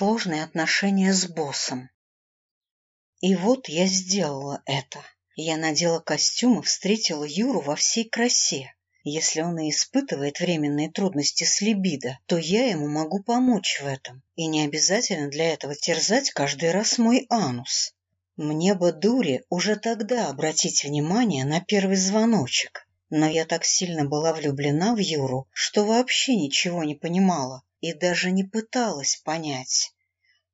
сложные отношения с боссом. И вот я сделала это. Я надела костюм и встретила Юру во всей красе. Если он и испытывает временные трудности с либидо, то я ему могу помочь в этом. И не обязательно для этого терзать каждый раз мой анус. Мне бы, дуре, уже тогда обратить внимание на первый звоночек. Но я так сильно была влюблена в Юру, что вообще ничего не понимала и даже не пыталась понять.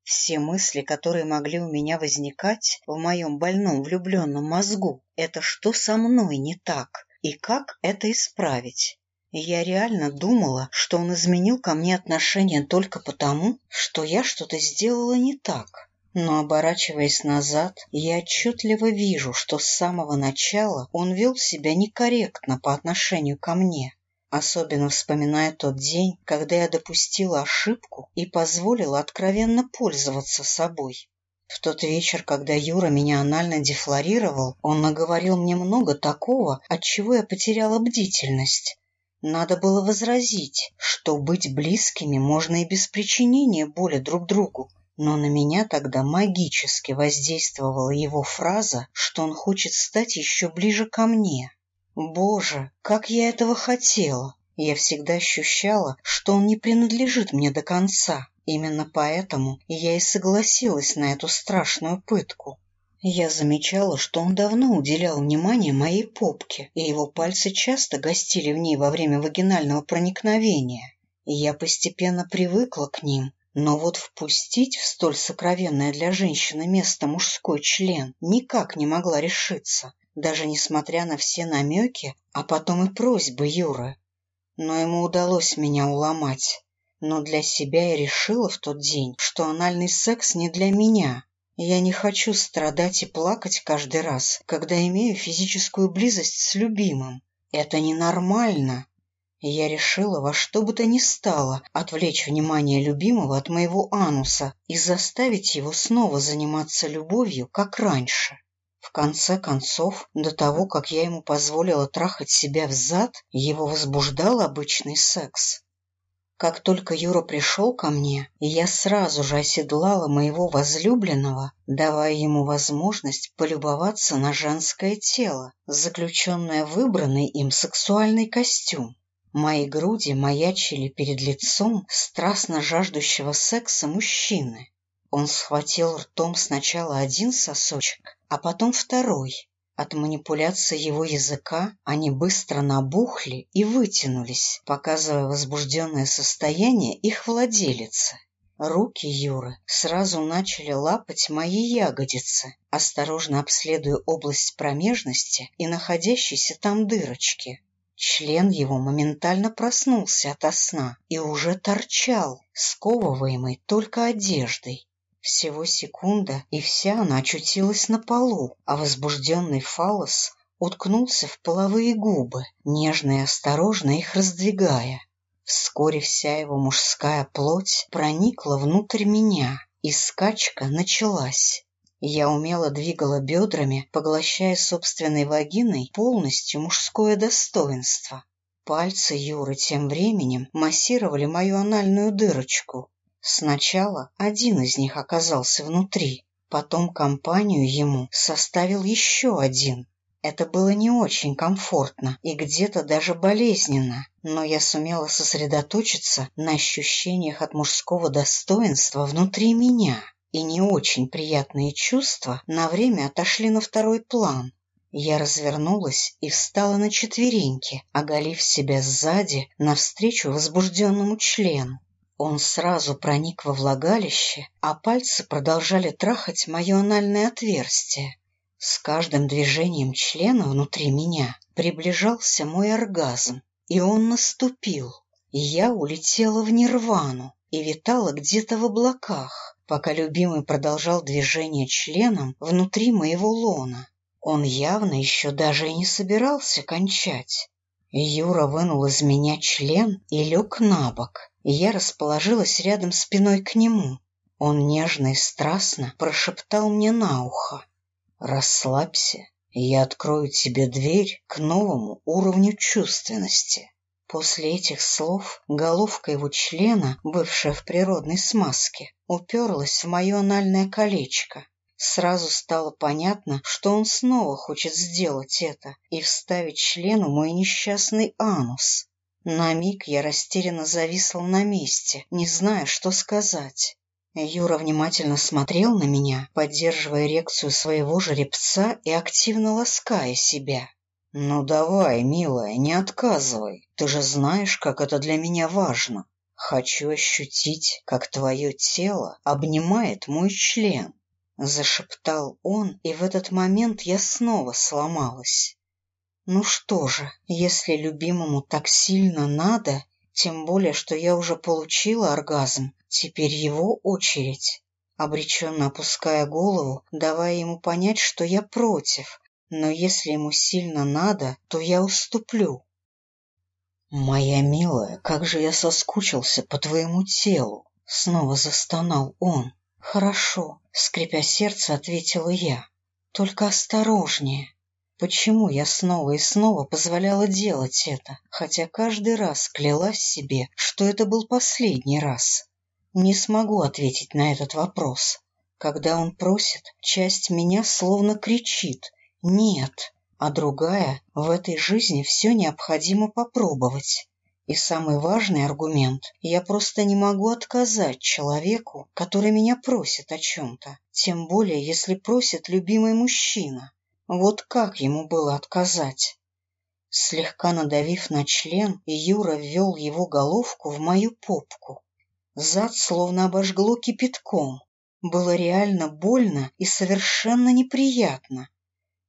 Все мысли, которые могли у меня возникать в моем больном влюбленном мозгу, это что со мной не так и как это исправить. Я реально думала, что он изменил ко мне отношение только потому, что я что-то сделала не так. Но, оборачиваясь назад, я отчетливо вижу, что с самого начала он вел себя некорректно по отношению ко мне. Особенно вспоминая тот день, когда я допустила ошибку и позволила откровенно пользоваться собой. В тот вечер, когда Юра меня анально дефлорировал, он наговорил мне много такого, от чего я потеряла бдительность. Надо было возразить, что быть близкими можно и без причинения боли друг другу, но на меня тогда магически воздействовала его фраза, что он хочет стать еще ближе ко мне. Боже, как я этого хотела! Я всегда ощущала, что он не принадлежит мне до конца. Именно поэтому я и согласилась на эту страшную пытку. Я замечала, что он давно уделял внимание моей попке, и его пальцы часто гостили в ней во время вагинального проникновения. Я постепенно привыкла к ним, но вот впустить в столь сокровенное для женщины место мужской член никак не могла решиться даже несмотря на все намеки, а потом и просьбы Юры. Но ему удалось меня уломать. Но для себя я решила в тот день, что анальный секс не для меня. Я не хочу страдать и плакать каждый раз, когда имею физическую близость с любимым. Это ненормально. Я решила во что бы то ни стало отвлечь внимание любимого от моего ануса и заставить его снова заниматься любовью, как раньше. В конце концов, до того, как я ему позволила трахать себя в зад, его возбуждал обычный секс. Как только Юра пришел ко мне, я сразу же оседлала моего возлюбленного, давая ему возможность полюбоваться на женское тело, заключенное в выбранный им сексуальный костюм. Мои груди маячили перед лицом страстно жаждущего секса мужчины. Он схватил ртом сначала один сосочек, а потом второй. От манипуляции его языка они быстро набухли и вытянулись, показывая возбужденное состояние их владелицы. Руки Юры сразу начали лапать мои ягодицы, осторожно обследуя область промежности и находящиеся там дырочки. Член его моментально проснулся ото сна и уже торчал, сковываемый только одеждой. Всего секунда, и вся она очутилась на полу, а возбужденный фалос уткнулся в половые губы, нежно и осторожно их раздвигая. Вскоре вся его мужская плоть проникла внутрь меня, и скачка началась. Я умело двигала бедрами, поглощая собственной вагиной полностью мужское достоинство. Пальцы Юры тем временем массировали мою анальную дырочку, Сначала один из них оказался внутри, потом компанию ему составил еще один. Это было не очень комфортно и где-то даже болезненно, но я сумела сосредоточиться на ощущениях от мужского достоинства внутри меня, и не очень приятные чувства на время отошли на второй план. Я развернулась и встала на четвереньки, оголив себя сзади навстречу возбужденному члену. Он сразу проник во влагалище, а пальцы продолжали трахать мое анальное отверстие. С каждым движением члена внутри меня приближался мой оргазм, и он наступил. Я улетела в нирвану и витала где-то в облаках, пока любимый продолжал движение членом внутри моего лона. Он явно еще даже и не собирался кончать. Юра вынул из меня член и лег на бок, я расположилась рядом спиной к нему. Он нежно и страстно прошептал мне на ухо. «Расслабься, и я открою тебе дверь к новому уровню чувственности». После этих слов головка его члена, бывшая в природной смазке, уперлась в мое анальное колечко. Сразу стало понятно, что он снова хочет сделать это и вставить члену мой несчастный анус. На миг я растерянно зависла на месте, не зная, что сказать. Юра внимательно смотрел на меня, поддерживая эрекцию своего жеребца и активно лаская себя. «Ну давай, милая, не отказывай. Ты же знаешь, как это для меня важно. Хочу ощутить, как твое тело обнимает мой член. Зашептал он, и в этот момент я снова сломалась. Ну что же, если любимому так сильно надо, тем более, что я уже получила оргазм, теперь его очередь. Обреченно опуская голову, давая ему понять, что я против, но если ему сильно надо, то я уступлю. «Моя милая, как же я соскучился по твоему телу!» — снова застонал он. «Хорошо», — скрипя сердце, ответила я. «Только осторожнее». Почему я снова и снова позволяла делать это, хотя каждый раз клялась себе, что это был последний раз? Не смогу ответить на этот вопрос. Когда он просит, часть меня словно кричит «нет», а другая «в этой жизни все необходимо попробовать». И самый важный аргумент – я просто не могу отказать человеку, который меня просит о чем-то, тем более, если просит любимый мужчина. Вот как ему было отказать? Слегка надавив на член, Юра ввел его головку в мою попку. Зад словно обожгло кипятком. Было реально больно и совершенно неприятно.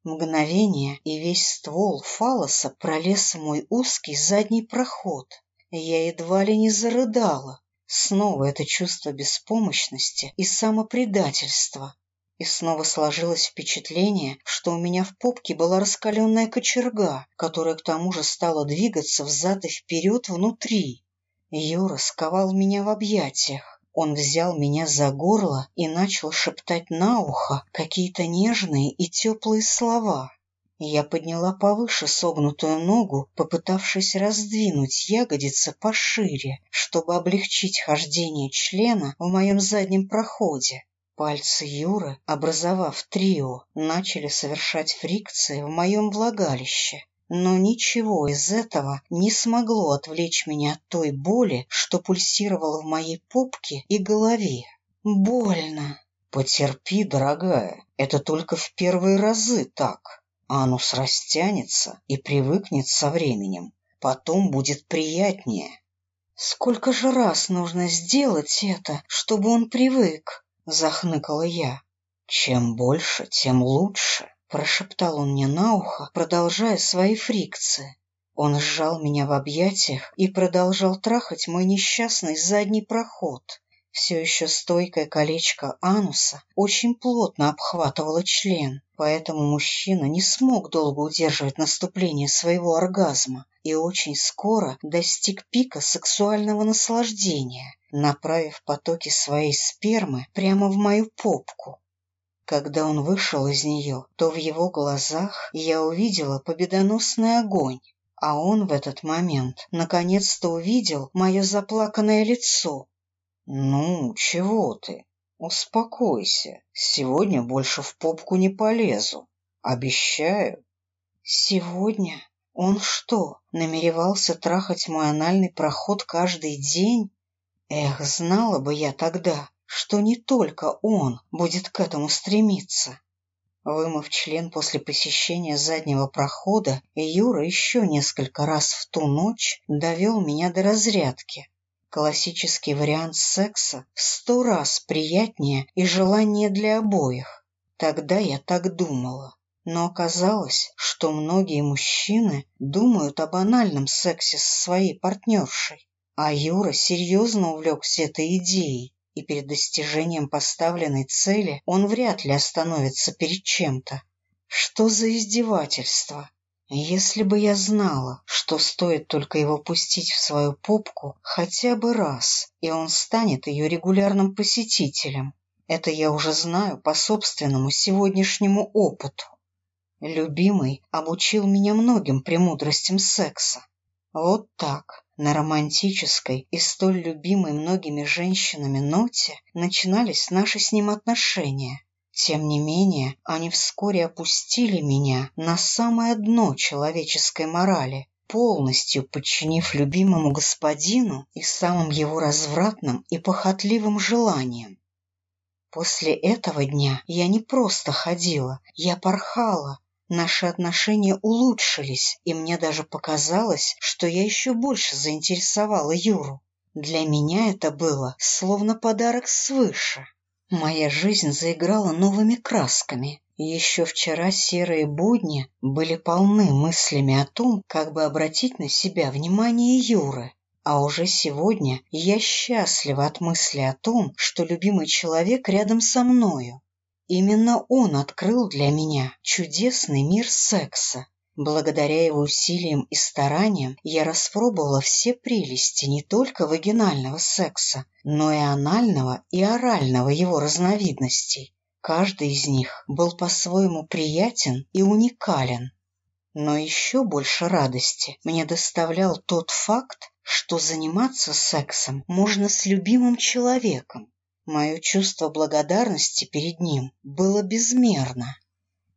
Мгновение, и весь ствол фалоса пролез в мой узкий задний проход. Я едва ли не зарыдала. Снова это чувство беспомощности и самопредательства. И снова сложилось впечатление, что у меня в попке была раскаленная кочерга, которая к тому же стала двигаться взад и вперед внутри. Юра сковал меня в объятиях. Он взял меня за горло и начал шептать на ухо какие-то нежные и теплые слова. Я подняла повыше согнутую ногу, попытавшись раздвинуть ягодицы пошире, чтобы облегчить хождение члена в моем заднем проходе. Пальцы Юры, образовав трио, начали совершать фрикции в моем влагалище но ничего из этого не смогло отвлечь меня от той боли, что пульсировала в моей попке и голове. Больно. Потерпи, дорогая, это только в первые разы так. Анус растянется и привыкнет со временем. Потом будет приятнее. Сколько же раз нужно сделать это, чтобы он привык? Захныкала я. Чем больше, тем лучше. Прошептал он мне на ухо, продолжая свои фрикции. Он сжал меня в объятиях и продолжал трахать мой несчастный задний проход. Все еще стойкое колечко ануса очень плотно обхватывало член, поэтому мужчина не смог долго удерживать наступление своего оргазма и очень скоро достиг пика сексуального наслаждения, направив потоки своей спермы прямо в мою попку. Когда он вышел из нее, то в его глазах я увидела победоносный огонь, а он в этот момент наконец-то увидел мое заплаканное лицо. «Ну, чего ты? Успокойся. Сегодня больше в попку не полезу. Обещаю». «Сегодня? Он что, намеревался трахать мой анальный проход каждый день? Эх, знала бы я тогда, что не только он будет к этому стремиться. Вымыв член после посещения заднего прохода, Юра еще несколько раз в ту ночь довел меня до разрядки. Классический вариант секса в сто раз приятнее и желание для обоих. Тогда я так думала. Но оказалось, что многие мужчины думают о банальном сексе со своей партнершей. А Юра серьезно увлекся этой идеей и перед достижением поставленной цели он вряд ли остановится перед чем-то. Что за издевательство? Если бы я знала, что стоит только его пустить в свою попку хотя бы раз, и он станет ее регулярным посетителем. Это я уже знаю по собственному сегодняшнему опыту. Любимый обучил меня многим премудростям секса. Вот так, На романтической и столь любимой многими женщинами ноте начинались наши с ним отношения. Тем не менее, они вскоре опустили меня на самое дно человеческой морали, полностью подчинив любимому господину и самым его развратным и похотливым желаниям. После этого дня я не просто ходила, я порхала, Наши отношения улучшились, и мне даже показалось, что я еще больше заинтересовала Юру. Для меня это было словно подарок свыше. Моя жизнь заиграла новыми красками. Еще вчера серые будни были полны мыслями о том, как бы обратить на себя внимание Юры. А уже сегодня я счастлива от мысли о том, что любимый человек рядом со мною. Именно он открыл для меня чудесный мир секса. Благодаря его усилиям и стараниям я распробовала все прелести не только вагинального секса, но и анального и орального его разновидностей. Каждый из них был по-своему приятен и уникален. Но еще больше радости мне доставлял тот факт, что заниматься сексом можно с любимым человеком, Мое чувство благодарности перед ним было безмерно.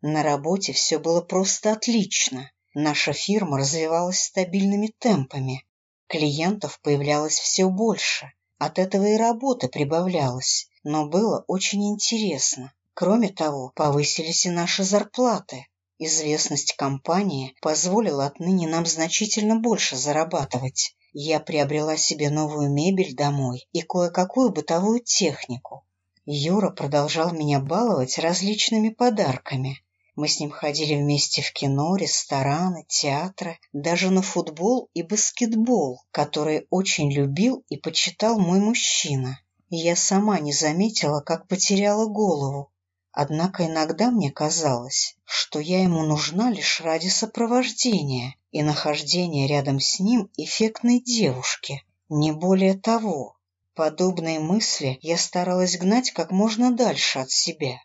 На работе все было просто отлично. Наша фирма развивалась стабильными темпами. Клиентов появлялось все больше. От этого и работа прибавлялась. Но было очень интересно. Кроме того, повысились и наши зарплаты. Известность компании позволила отныне нам значительно больше зарабатывать. Я приобрела себе новую мебель домой и кое-какую бытовую технику. Юра продолжал меня баловать различными подарками. Мы с ним ходили вместе в кино, рестораны, театры, даже на футбол и баскетбол, которые очень любил и почитал мой мужчина. Я сама не заметила, как потеряла голову. Однако иногда мне казалось, что я ему нужна лишь ради сопровождения, и нахождение рядом с ним эффектной девушки, не более того. Подобные мысли я старалась гнать как можно дальше от себя.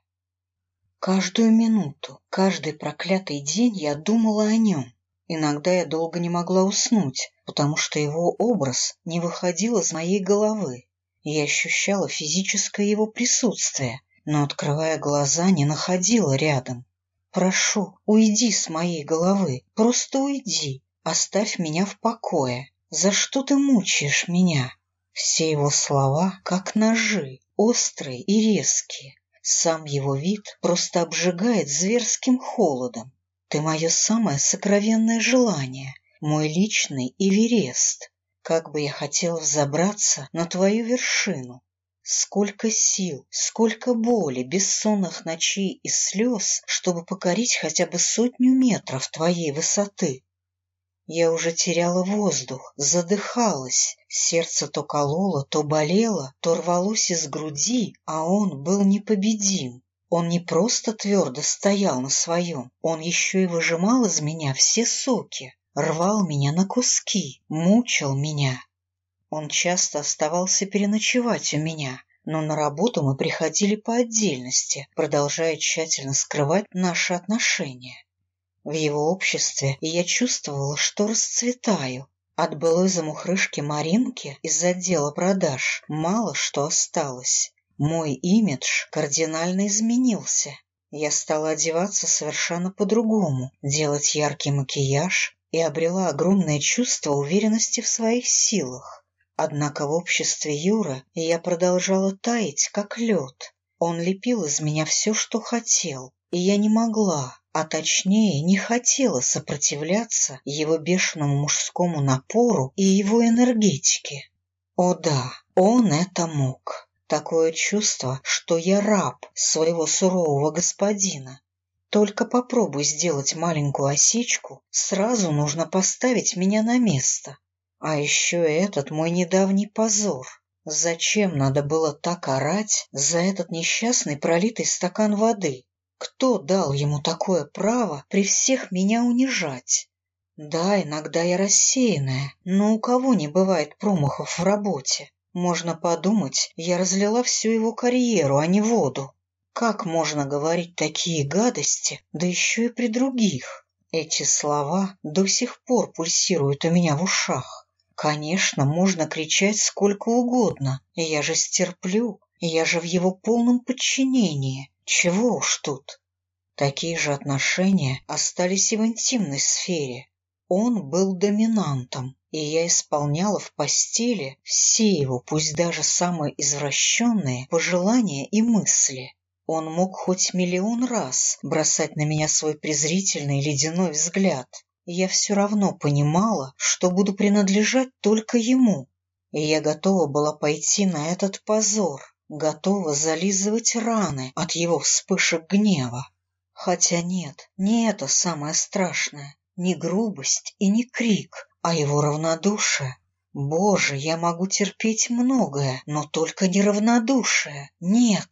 Каждую минуту, каждый проклятый день я думала о нем. Иногда я долго не могла уснуть, потому что его образ не выходил из моей головы. Я ощущала физическое его присутствие, но, открывая глаза, не находила рядом. Прошу, уйди с моей головы, просто уйди, оставь меня в покое. За что ты мучаешь меня? Все его слова как ножи, острые и резкие. Сам его вид просто обжигает зверским холодом. Ты мое самое сокровенное желание, мой личный Эверест. Как бы я хотел взобраться на твою вершину, Сколько сил, сколько боли, бессонных ночей и слез, чтобы покорить хотя бы сотню метров твоей высоты. Я уже теряла воздух, задыхалась, сердце то кололо, то болело, то рвалось из груди, а он был непобедим. Он не просто твердо стоял на своем, он еще и выжимал из меня все соки, рвал меня на куски, мучил меня, он часто оставался переночевать у меня, но на работу мы приходили по отдельности, продолжая тщательно скрывать наши отношения. В его обществе я чувствовала, что расцветаю. От былой замухрышки Маринки из отдела продаж мало что осталось. Мой имидж кардинально изменился. Я стала одеваться совершенно по-другому, делать яркий макияж и обрела огромное чувство уверенности в своих силах. Однако в обществе Юры я продолжала таять, как лед. Он лепил из меня все, что хотел, и я не могла, а точнее не хотела сопротивляться его бешеному мужскому напору и его энергетике. О да, он это мог. Такое чувство, что я раб своего сурового господина. Только попробуй сделать маленькую осечку, сразу нужно поставить меня на место. А еще этот мой недавний позор. Зачем надо было так орать за этот несчастный пролитый стакан воды? Кто дал ему такое право при всех меня унижать? Да, иногда я рассеянная, но у кого не бывает промахов в работе? Можно подумать, я разлила всю его карьеру, а не воду. Как можно говорить такие гадости, да еще и при других? Эти слова до сих пор пульсируют у меня в ушах. Конечно, можно кричать сколько угодно. Я же стерплю. Я же в его полном подчинении. Чего уж тут. Такие же отношения остались и в интимной сфере. Он был доминантом, и я исполняла в постели все его, пусть даже самые извращенные, пожелания и мысли. Он мог хоть миллион раз бросать на меня свой презрительный ледяной взгляд. Я все равно понимала, что буду принадлежать только ему. И я готова была пойти на этот позор, готова зализывать раны от его вспышек гнева. Хотя нет, не это самое страшное, не грубость и не крик, а его равнодушие. Боже, я могу терпеть многое, но только не равнодушие. Нет.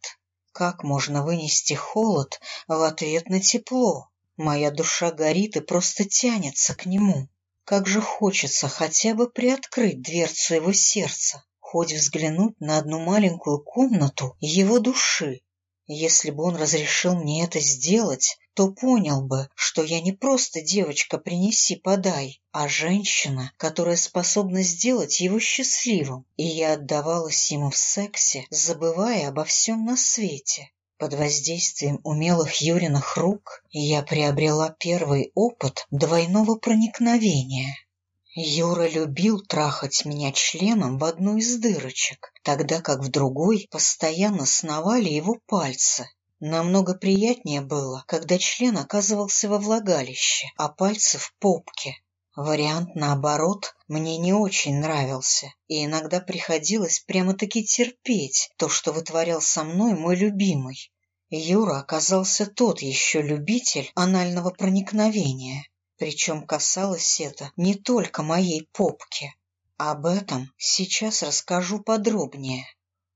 Как можно вынести холод в ответ на тепло? Моя душа горит и просто тянется к нему. Как же хочется хотя бы приоткрыть дверцу его сердца, хоть взглянуть на одну маленькую комнату его души, если бы он разрешил мне это сделать, то понял бы, что я не просто девочка «принеси-подай», а женщина, которая способна сделать его счастливым, и я отдавалась ему в сексе, забывая обо всем на свете. Под воздействием умелых Юриных рук я приобрела первый опыт двойного проникновения. Юра любил трахать меня членом в одну из дырочек, тогда как в другой постоянно сновали его пальцы. Намного приятнее было, когда член оказывался во влагалище, а пальцы в попке. Вариант наоборот мне не очень нравился, и иногда приходилось прямо-таки терпеть то, что вытворял со мной мой любимый. Юра оказался тот еще любитель анального проникновения. Причем касалось это не только моей попки. Об этом сейчас расскажу подробнее.